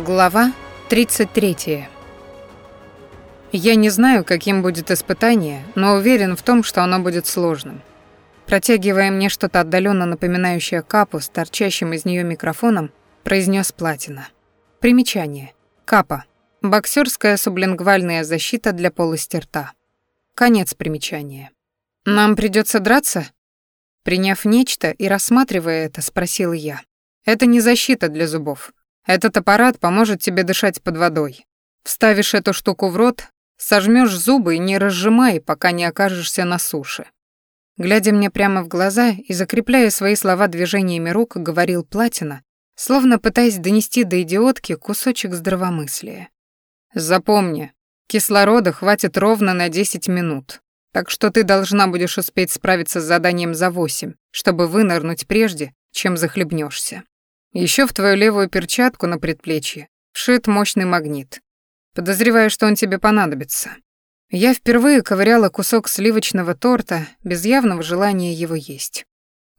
Глава 33. Я не знаю, каким будет испытание, но уверен в том, что оно будет сложным. Протягивая мне что-то отдаленно напоминающее капу с торчащим из нее микрофоном, произнес Платина. Примечание. Капа. Боксерская сублингвальная защита для полости рта. Конец примечания. «Нам придется драться?» Приняв нечто и рассматривая это, спросил я. «Это не защита для зубов. Этот аппарат поможет тебе дышать под водой. Вставишь эту штуку в рот, сожмешь зубы и не разжимай, пока не окажешься на суше. Глядя мне прямо в глаза и закрепляя свои слова движениями рук, говорил Платина, словно пытаясь донести до идиотки кусочек здравомыслия. «Запомни, кислорода хватит ровно на 10 минут, так что ты должна будешь успеть справиться с заданием за 8, чтобы вынырнуть прежде, чем захлебнешься. Еще в твою левую перчатку на предплечье вшит мощный магнит. Подозреваю, что он тебе понадобится. Я впервые ковыряла кусок сливочного торта без явного желания его есть.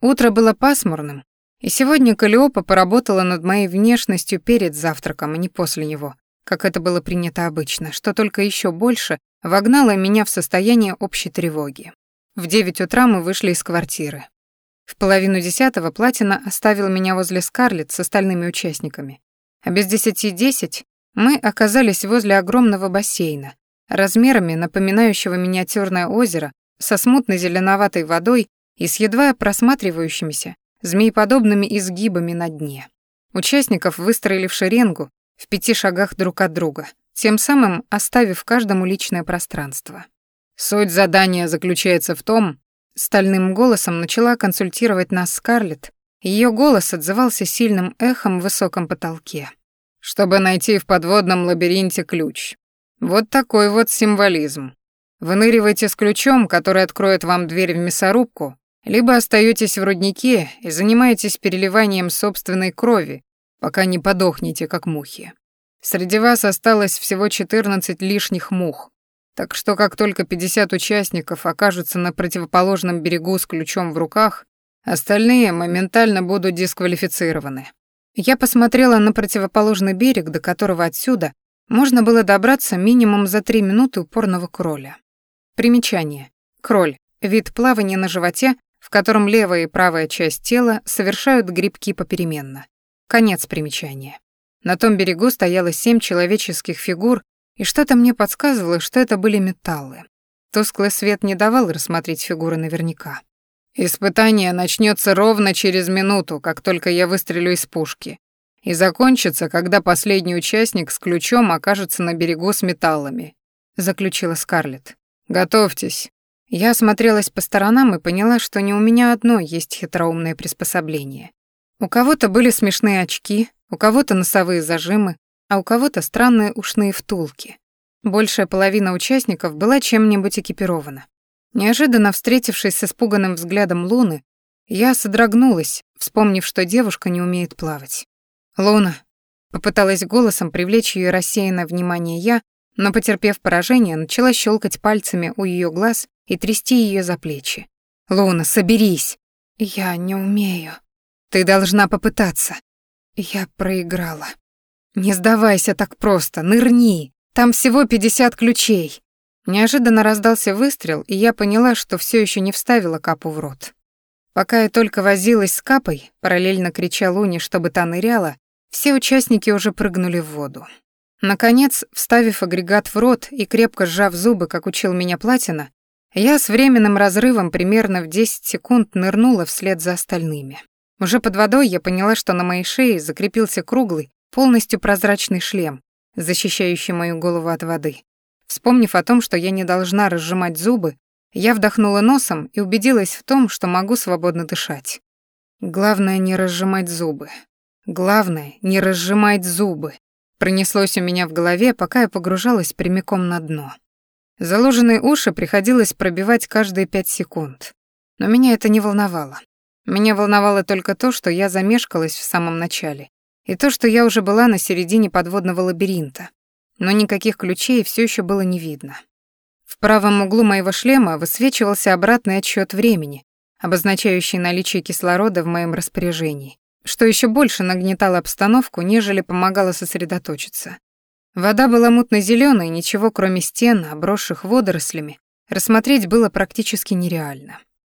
Утро было пасмурным, и сегодня Калиопа поработала над моей внешностью перед завтраком, а не после него, как это было принято обычно, что только еще больше вогнало меня в состояние общей тревоги. В девять утра мы вышли из квартиры. В половину десятого Платина оставил меня возле Скарлетт с остальными участниками. А без десяти десять мы оказались возле огромного бассейна, размерами напоминающего миниатюрное озеро со смутной зеленоватой водой и с едва просматривающимися змееподобными изгибами на дне. Участников выстроили в шеренгу в пяти шагах друг от друга, тем самым оставив каждому личное пространство. Суть задания заключается в том, Стальным голосом начала консультировать нас Скарлетт, ее голос отзывался сильным эхом в высоком потолке. «Чтобы найти в подводном лабиринте ключ. Вот такой вот символизм. Выныривайте с ключом, который откроет вам дверь в мясорубку, либо остаетесь в руднике и занимаетесь переливанием собственной крови, пока не подохнете, как мухи. Среди вас осталось всего 14 лишних мух, так что как только 50 участников окажутся на противоположном берегу с ключом в руках, остальные моментально будут дисквалифицированы. Я посмотрела на противоположный берег, до которого отсюда можно было добраться минимум за три минуты упорного кроля. Примечание. Кроль — вид плавания на животе, в котором левая и правая часть тела совершают грибки попеременно. Конец примечания. На том берегу стояло семь человеческих фигур и что-то мне подсказывало, что это были металлы. Тусклый свет не давал рассмотреть фигуры наверняка. «Испытание начнется ровно через минуту, как только я выстрелю из пушки, и закончится, когда последний участник с ключом окажется на берегу с металлами», — заключила Скарлетт. «Готовьтесь». Я осмотрелась по сторонам и поняла, что не у меня одной есть хитроумное приспособление. У кого-то были смешные очки, у кого-то носовые зажимы, а у кого-то странные ушные втулки. Большая половина участников была чем-нибудь экипирована. Неожиданно встретившись с испуганным взглядом Луны, я содрогнулась, вспомнив, что девушка не умеет плавать. «Луна», — попыталась голосом привлечь ее рассеянное внимание я, но, потерпев поражение, начала щелкать пальцами у ее глаз и трясти ее за плечи. «Луна, соберись!» «Я не умею». «Ты должна попытаться». Я проиграла. «Не сдавайся так просто, нырни! Там всего 50 ключей!» Неожиданно раздался выстрел, и я поняла, что все еще не вставила капу в рот. Пока я только возилась с капой, параллельно крича Луне, чтобы та ныряла, все участники уже прыгнули в воду. Наконец, вставив агрегат в рот и крепко сжав зубы, как учил меня Платина, я с временным разрывом примерно в 10 секунд нырнула вслед за остальными. Уже под водой я поняла, что на моей шее закрепился круглый, полностью прозрачный шлем, защищающий мою голову от воды. Вспомнив о том, что я не должна разжимать зубы, я вдохнула носом и убедилась в том, что могу свободно дышать. Главное не разжимать зубы. Главное не разжимать зубы. Пронеслось у меня в голове, пока я погружалась прямиком на дно. Заложенные уши приходилось пробивать каждые пять секунд. Но меня это не волновало. Меня волновало только то, что я замешкалась в самом начале и то, что я уже была на середине подводного лабиринта, но никаких ключей все еще было не видно. В правом углу моего шлема высвечивался обратный отсчет времени, обозначающий наличие кислорода в моем распоряжении, что еще больше нагнетало обстановку, нежели помогало сосредоточиться. Вода была мутно-зелёной, ничего кроме стен, обросших водорослями, рассмотреть было практически нереально.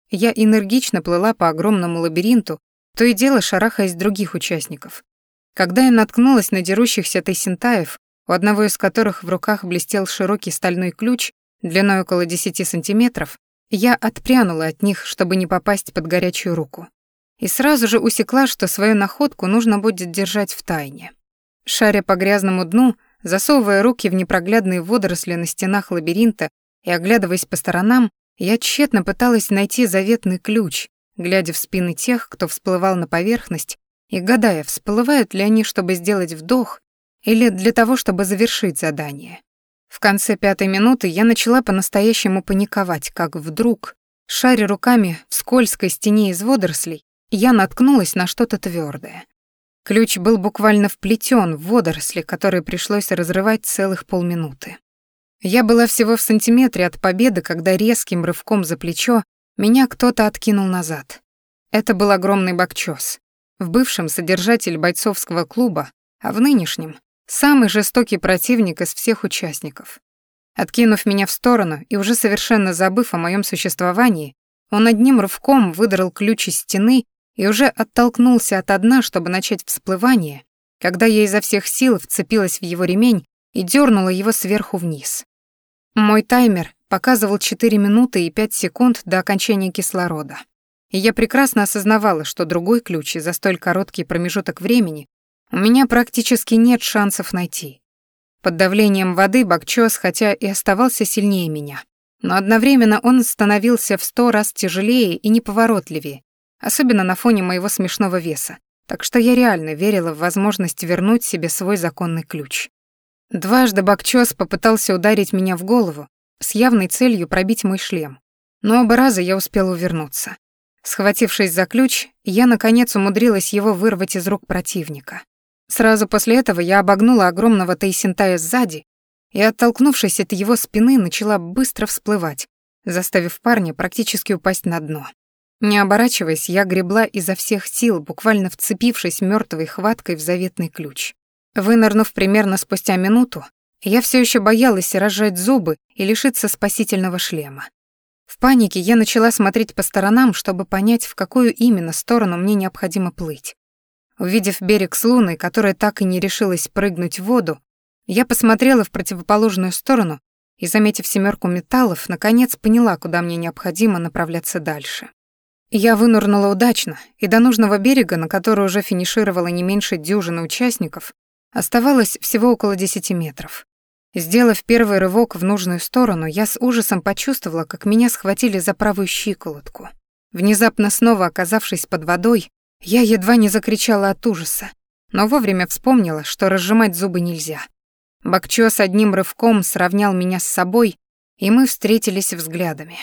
Я энергично плыла по огромному лабиринту, то и дело шарахаясь других участников. Когда я наткнулась на дерущихся тайсентаев, у одного из которых в руках блестел широкий стальной ключ длиной около 10 сантиметров, я отпрянула от них, чтобы не попасть под горячую руку. И сразу же усекла, что свою находку нужно будет держать в тайне. Шаря по грязному дну, засовывая руки в непроглядные водоросли на стенах лабиринта и оглядываясь по сторонам, я тщетно пыталась найти заветный ключ, глядя в спины тех, кто всплывал на поверхность, и гадая, всплывают ли они, чтобы сделать вдох, или для того, чтобы завершить задание. В конце пятой минуты я начала по-настоящему паниковать, как вдруг, шаря руками в скользкой стене из водорослей, я наткнулась на что-то твердое. Ключ был буквально вплетен в водоросли, которые пришлось разрывать целых полминуты. Я была всего в сантиметре от победы, когда резким рывком за плечо меня кто-то откинул назад. Это был огромный бокчёс. В бывшем содержатель бойцовского клуба, а в нынешнем Самый жестокий противник из всех участников. Откинув меня в сторону и уже совершенно забыв о моем существовании, он одним рывком выдрал ключ из стены и уже оттолкнулся от дна, чтобы начать всплывание, когда я изо всех сил вцепилась в его ремень и дернула его сверху вниз. Мой таймер показывал 4 минуты и 5 секунд до окончания кислорода. И я прекрасно осознавала, что другой ключ за столь короткий промежуток времени у меня практически нет шансов найти. Под давлением воды Бакчос, хотя и оставался сильнее меня, но одновременно он становился в сто раз тяжелее и неповоротливее, особенно на фоне моего смешного веса, так что я реально верила в возможность вернуть себе свой законный ключ. Дважды Бакчос попытался ударить меня в голову с явной целью пробить мой шлем, но оба раза я успела увернуться. Схватившись за ключ, я, наконец, умудрилась его вырвать из рук противника. Сразу после этого я обогнула огромного Тайсентая сзади и, оттолкнувшись от его спины, начала быстро всплывать, заставив парня практически упасть на дно. Не оборачиваясь, я гребла изо всех сил, буквально вцепившись мертвой хваткой в заветный ключ. Вынырнув примерно спустя минуту, я все еще боялась разжать зубы и лишиться спасительного шлема. В панике я начала смотреть по сторонам, чтобы понять, в какую именно сторону мне необходимо плыть. Увидев берег с луной, которая так и не решилась прыгнуть в воду, я посмотрела в противоположную сторону и, заметив семерку металлов, наконец поняла, куда мне необходимо направляться дальше. Я вынырнула удачно, и до нужного берега, на который уже финишировало не меньше дюжины участников, оставалось всего около десяти метров. Сделав первый рывок в нужную сторону, я с ужасом почувствовала, как меня схватили за правую щиколотку. Внезапно снова оказавшись под водой, я едва не закричала от ужаса, но вовремя вспомнила, что разжимать зубы нельзя. Бакчо с одним рывком сравнял меня с собой, и мы встретились взглядами.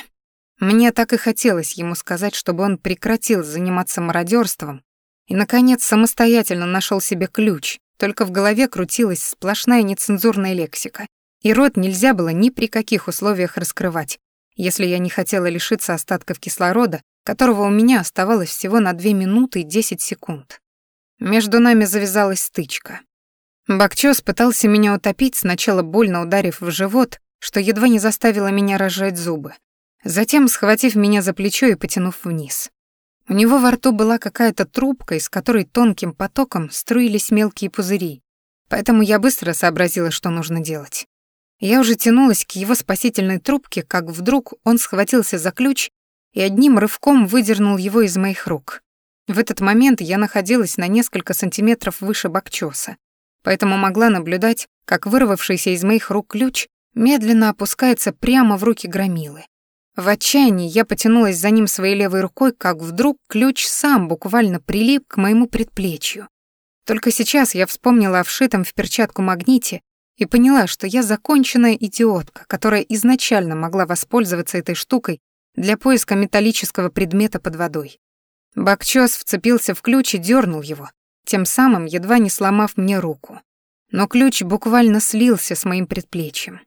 Мне так и хотелось ему сказать, чтобы он прекратил заниматься мародерством и, наконец, самостоятельно нашел себе ключ, только в голове крутилась сплошная нецензурная лексика, и рот нельзя было ни при каких условиях раскрывать, если я не хотела лишиться остатков кислорода которого у меня оставалось всего на 2 минуты и 10 секунд. Между нами завязалась стычка. Бакчос пытался меня утопить, сначала больно ударив в живот, что едва не заставило меня разжать зубы, затем схватив меня за плечо и потянув вниз. У него во рту была какая-то трубка, из которой тонким потоком струились мелкие пузыри, поэтому я быстро сообразила, что нужно делать. Я уже тянулась к его спасительной трубке, как вдруг он схватился за ключ и одним рывком выдернул его из моих рук. В этот момент я находилась на несколько сантиметров выше бокчоса, поэтому могла наблюдать, как вырвавшийся из моих рук ключ медленно опускается прямо в руки громилы. В отчаянии я потянулась за ним своей левой рукой, как вдруг ключ сам буквально прилип к моему предплечью. Только сейчас я вспомнила о вшитом в перчатку магните и поняла, что я законченная идиотка, которая изначально могла воспользоваться этой штукой для поиска металлического предмета под водой. Бакчос вцепился в ключ и дернул его, тем самым едва не сломав мне руку. Но ключ буквально слился с моим предплечьем.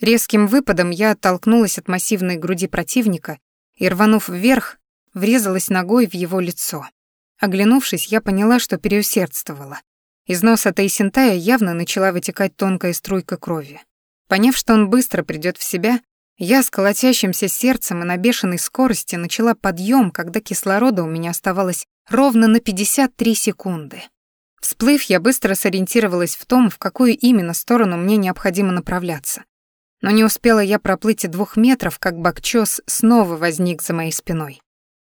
Резким выпадом я оттолкнулась от массивной груди противника и, рванув вверх, врезалась ногой в его лицо. Оглянувшись, я поняла, что переусердствовала. Из носа Тайсентая явно начала вытекать тонкая струйка крови. Поняв, что он быстро придёт в себя, я с колотящимся сердцем и на бешеной скорости начала подъем, когда кислорода у меня оставалось ровно на 53 секунды. Всплыв, я быстро сориентировалась в том, в какую именно сторону мне необходимо направляться. Но не успела я проплыть и двух метров, как бакчос снова возник за моей спиной.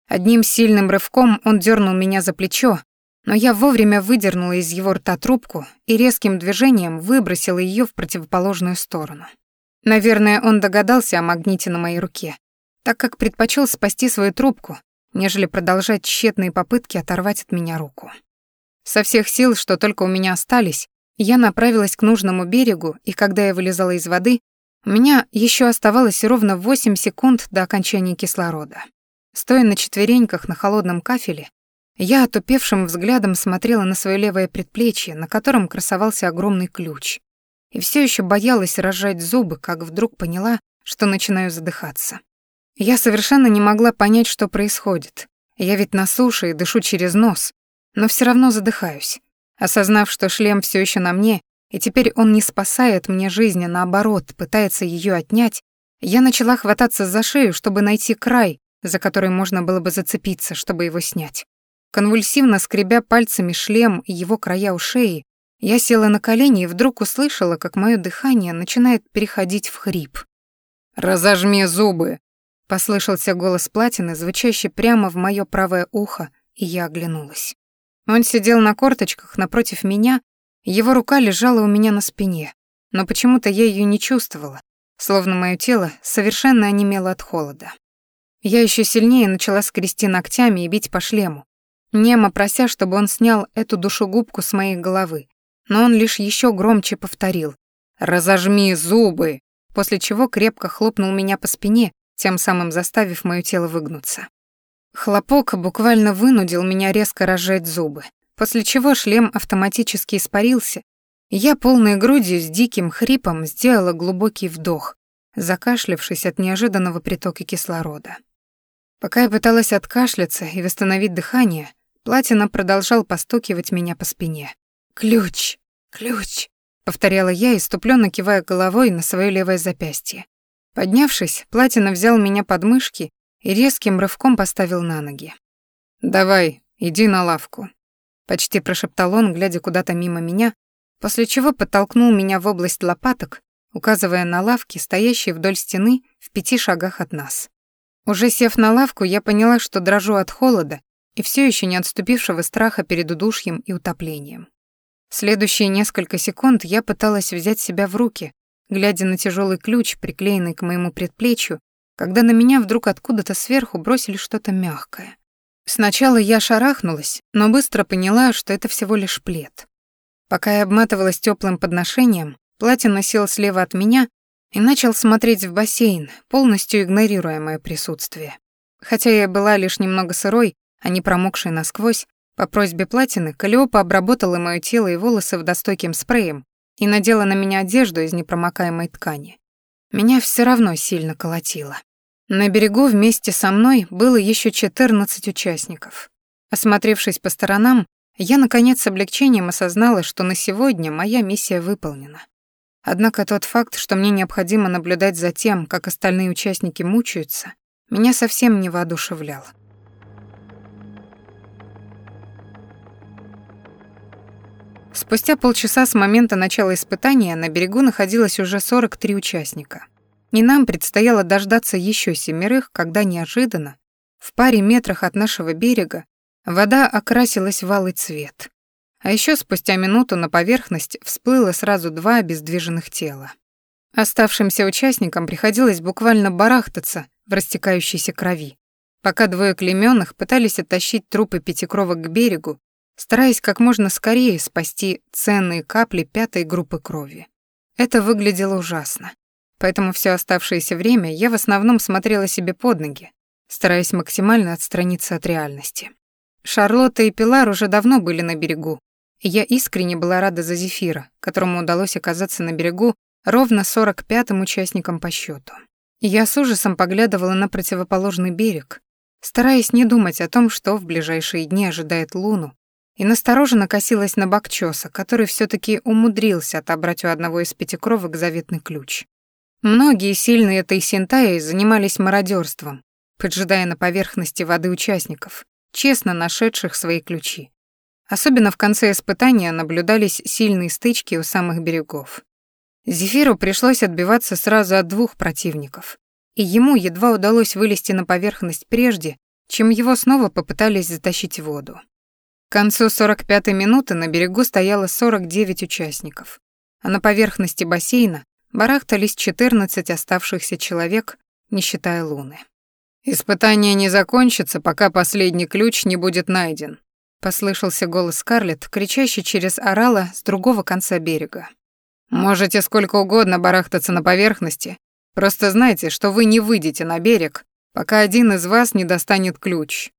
Одним сильным рывком он дернул меня за плечо, но я вовремя выдернула из его рта трубку и резким движением выбросила ее в противоположную сторону. Наверное, он догадался о магните на моей руке, так как предпочел спасти свою трубку, нежели продолжать тщетные попытки оторвать от меня руку. Со всех сил, что только у меня остались, я направилась к нужному берегу, и когда я вылезала из воды, у меня еще оставалось ровно 8 секунд до окончания кислорода. Стоя на четвереньках на холодном кафеле, я отупевшим взглядом смотрела на свое левое предплечье, на котором красовался огромный ключ и все еще боялась разжать зубы, как вдруг поняла, что начинаю задыхаться. Я совершенно не могла понять, что происходит. Я ведь на суше и дышу через нос, но все равно задыхаюсь. Осознав, что шлем все еще на мне, и теперь он не спасает мне жизнь, а наоборот, пытается ее отнять, я начала хвататься за шею, чтобы найти край, за который можно было бы зацепиться, чтобы его снять. Конвульсивно скребя пальцами шлем и его края у шеи, я села на колени и вдруг услышала, как мое дыхание начинает переходить в хрип. «Разожми зубы!» — послышался голос Платины, звучащий прямо в мое правое ухо, и я оглянулась. Он сидел на корточках напротив меня, его рука лежала у меня на спине, но почему-то я ее не чувствовала, словно мое тело совершенно онемело от холода. Я еще сильнее начала скрести ногтями и бить по шлему, немо прося, чтобы он снял эту душегубку с моей головы, но он лишь еще громче повторил «Разожми зубы!», после чего крепко хлопнул меня по спине, тем самым заставив моё тело выгнуться. Хлопок буквально вынудил меня резко разжать зубы, после чего шлем автоматически испарился, и я полной грудью с диким хрипом сделала глубокий вдох, закашлявшись от неожиданного притока кислорода. Пока я пыталась откашляться и восстановить дыхание, Платина продолжал постукивать меня по спине. «Ключ! Ключ!» — повторяла я, иступленно кивая головой на свое левое запястье. Поднявшись, Платина взял меня под мышки и резким рывком поставил на ноги. «Давай, иди на лавку», — почти прошептал он, глядя куда-то мимо меня, после чего подтолкнул меня в область лопаток, указывая на лавки, стоящие вдоль стены в пяти шагах от нас. Уже сев на лавку, я поняла, что дрожу от холода и все еще не отступившего страха перед удушьем и утоплением. Следующие несколько секунд я пыталась взять себя в руки, глядя на тяжелый ключ, приклеенный к моему предплечью, когда на меня вдруг откуда-то сверху бросили что-то мягкое. Сначала я шарахнулась, но быстро поняла, что это всего лишь плед. Пока я обматывалась теплым подношением, платье носил слева от меня и начал смотреть в бассейн, полностью игнорируя мое присутствие. Хотя я была лишь немного сырой, а не промокшей насквозь, по просьбе Платины Калиопа обработала моё тело и волосы водостойким спреем и надела на меня одежду из непромокаемой ткани. Меня всё равно сильно колотило. На берегу вместе со мной было ещё 14 участников. Осмотревшись по сторонам, я, наконец, с облегчением осознала, что на сегодня моя миссия выполнена. Однако тот факт, что мне необходимо наблюдать за тем, как остальные участники мучаются, меня совсем не воодушевлял. Спустя полчаса с момента начала испытания на берегу находилось уже 43 участника. И нам предстояло дождаться еще семерых, когда неожиданно, в паре метрах от нашего берега, вода окрасилась в алый цвет. А еще спустя минуту на поверхность всплыло сразу два обездвиженных тела. Оставшимся участникам приходилось буквально барахтаться в растекающейся крови, пока двое клеймённых пытались оттащить трупы пятикровок к берегу стараясь как можно скорее спасти ценные капли пятой группы крови. Это выглядело ужасно. Поэтому все оставшееся время я в основном смотрела себе под ноги, стараясь максимально отстраниться от реальности. Шарлотта и Пилар уже давно были на берегу, и я искренне была рада за Зефира, которому удалось оказаться на берегу ровно 45-м участником по счету. Я с ужасом поглядывала на противоположный берег, стараясь не думать о том, что в ближайшие дни ожидает Луну, и настороженно косилась на Бакчоса, который все таки умудрился отобрать у одного из пятикровок заветный ключ. Многие сильные этой синтаи занимались мародерством, поджидая на поверхности воды участников, честно нашедших свои ключи. Особенно в конце испытания наблюдались сильные стычки у самых берегов. Зефиру пришлось отбиваться сразу от двух противников, и ему едва удалось вылезти на поверхность прежде, чем его снова попытались затащить в воду. К концу 45-й минуты на берегу стояло 49 участников, а на поверхности бассейна барахтались 14 оставшихся человек, не считая Луны. «Испытание не закончится, пока последний ключ не будет найден», послышался голос Скарлетт, кричащий через орала с другого конца берега. «Можете сколько угодно барахтаться на поверхности, просто знайте, что вы не выйдете на берег, пока один из вас не достанет ключ.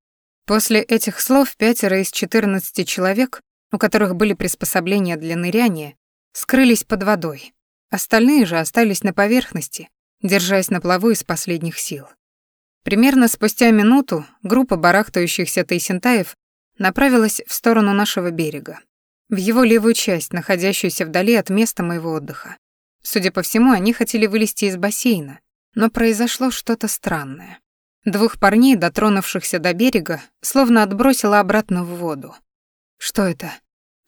После этих слов пятеро из 14 человек, у которых были приспособления для ныряния, скрылись под водой. Остальные же остались на поверхности, держась на плаву из последних сил. Примерно спустя минуту группа барахтающихся тайсентаев направилась в сторону нашего берега, в его левую часть, находящуюся вдали от места моего отдыха. Судя по всему, они хотели вылезти из бассейна, но произошло что-то странное. Двух парней, дотронувшихся до берега, словно отбросило обратно в воду. «Что это?»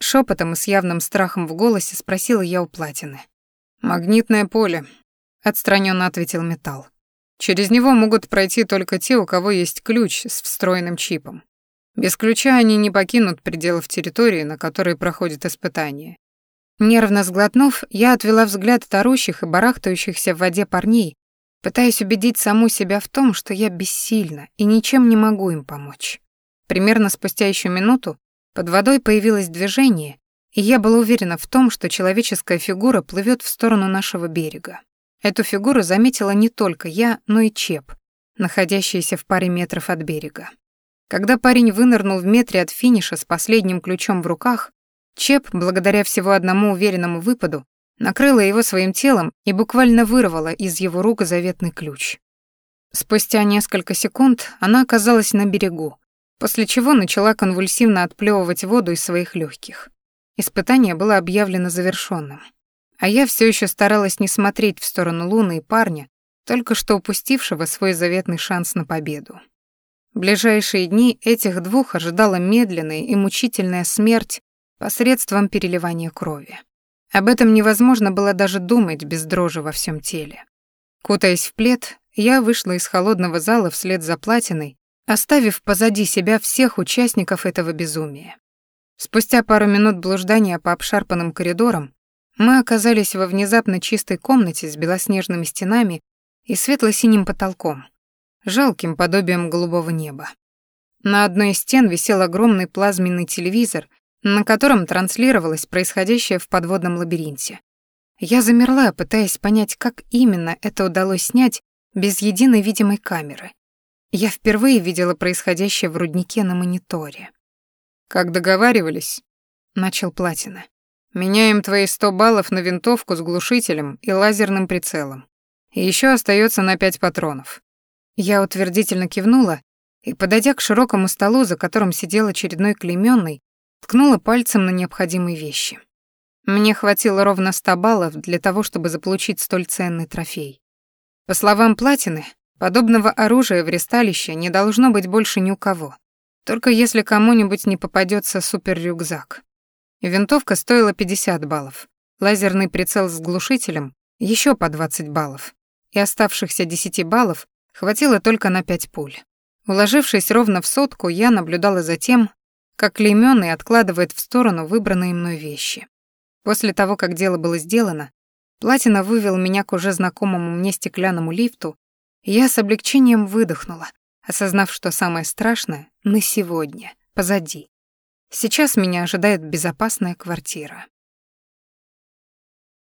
Шепотом и с явным страхом в голосе спросила я у Платины. «Магнитное поле», — отстраненно ответил Металл. «Через него могут пройти только те, у кого есть ключ с встроенным чипом. Без ключа они не покинут пределов территории, на которой проходит испытание». Нервно сглотнув, я отвела взгляд от орущих и барахтающихся в воде парней, пытаясь убедить саму себя в том, что я бессильна и ничем не могу им помочь. Примерно спустя еще минуту под водой появилось движение, и я была уверена в том, что человеческая фигура плывет в сторону нашего берега. Эту фигуру заметила не только я, но и Чеп, находящийся в паре метров от берега. Когда парень вынырнул в метре от финиша с последним ключом в руках, Чеп, благодаря всего одному уверенному выпаду, накрыла его своим телом и буквально вырвала из его рук заветный ключ. Спустя несколько секунд она оказалась на берегу, после чего начала конвульсивно отплевывать воду из своих легких. Испытание было объявлено завершенным, а я все еще старалась не смотреть в сторону Луны и парня, только что упустившего свой заветный шанс на победу. В ближайшие дни этих двух ожидала медленная и мучительная смерть посредством переливания крови. Об этом невозможно было даже думать без дрожи во всем теле. Кутаясь в плед, я вышла из холодного зала вслед за платиной, оставив позади себя всех участников этого безумия. Спустя пару минут блуждания по обшарпанным коридорам мы оказались во внезапно чистой комнате с белоснежными стенами и светло-синим потолком, жалким подобием голубого неба. На одной из стен висел огромный плазменный телевизор на котором транслировалось происходящее в подводном лабиринте. Я замерла, пытаясь понять, как именно это удалось снять без единой видимой камеры. Я впервые видела происходящее в руднике на мониторе. «Как договаривались», — начал Платина. «Меняем твои сто баллов на винтовку с глушителем и лазерным прицелом. И еще остается на пять патронов». Я утвердительно кивнула и, подойдя к широкому столу, за которым сидел очередной клеймённый, ткнула пальцем на необходимые вещи. Мне хватило ровно ста баллов для того, чтобы заполучить столь ценный трофей. По словам Платины, подобного оружия в ресталище не должно быть больше ни у кого, только если кому-нибудь не попадется супер-рюкзак. Винтовка стоила 50 баллов, лазерный прицел с глушителем — еще по 20 баллов, и оставшихся 10 баллов хватило только на 5 пуль. Уложившись ровно в сотку, я наблюдала за тем, как клеймённый откладывает в сторону выбранные мной вещи. После того, как дело было сделано, Платина вывел меня к уже знакомому мне стеклянному лифту, и я с облегчением выдохнула, осознав, что самое страшное на сегодня позади. Сейчас меня ожидает безопасная квартира.